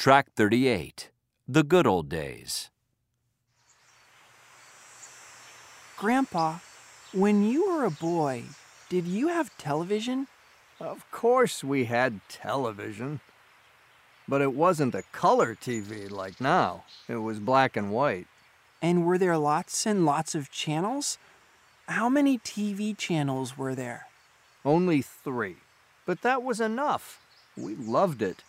Track 38 The Good Old Days. Grandpa, when you were a boy, did you have television? Of course we had television. But it wasn't a color TV like now. It was black and white. And were there lots and lots of channels? How many TV channels were there? Only three. But that was enough. We loved it.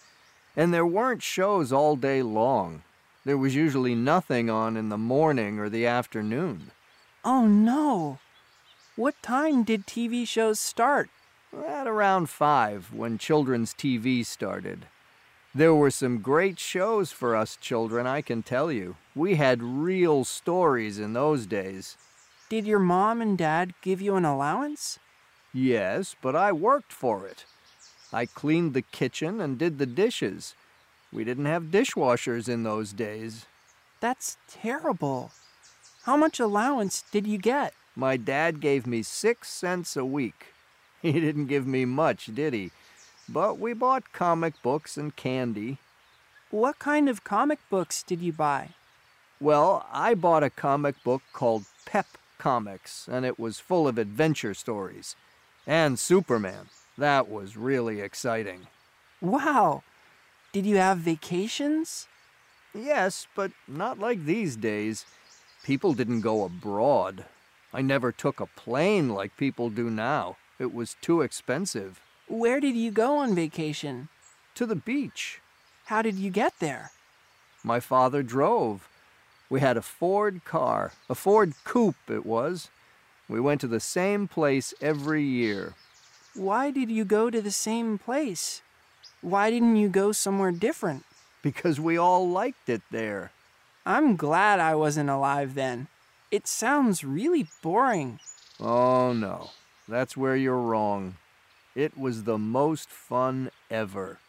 And there weren't shows all day long. There was usually nothing on in the morning or the afternoon. Oh no! What time did TV shows start? At around five, when children's TV started. There were some great shows for us children, I can tell you. We had real stories in those days. Did your mom and dad give you an allowance? Yes, but I worked for it. I cleaned the kitchen and did the dishes. We didn't have dishwashers in those days. That's terrible. How much allowance did you get? My dad gave me six cents a week. He didn't give me much, did he? But we bought comic books and candy. What kind of comic books did you buy? Well, I bought a comic book called Pep Comics, and it was full of adventure stories. And Superman. That was really exciting. Wow! Did you have vacations? Yes, but not like these days. People didn't go abroad. I never took a plane like people do now. It was too expensive. Where did you go on vacation? To the beach. How did you get there? My father drove. We had a Ford car, a Ford coupe it was. We went to the same place every year. Why did you go to the same place? Why didn't you go somewhere different? Because we all liked it there. I'm glad I wasn't alive then. It sounds really boring. Oh no, that's where you're wrong. It was the most fun ever.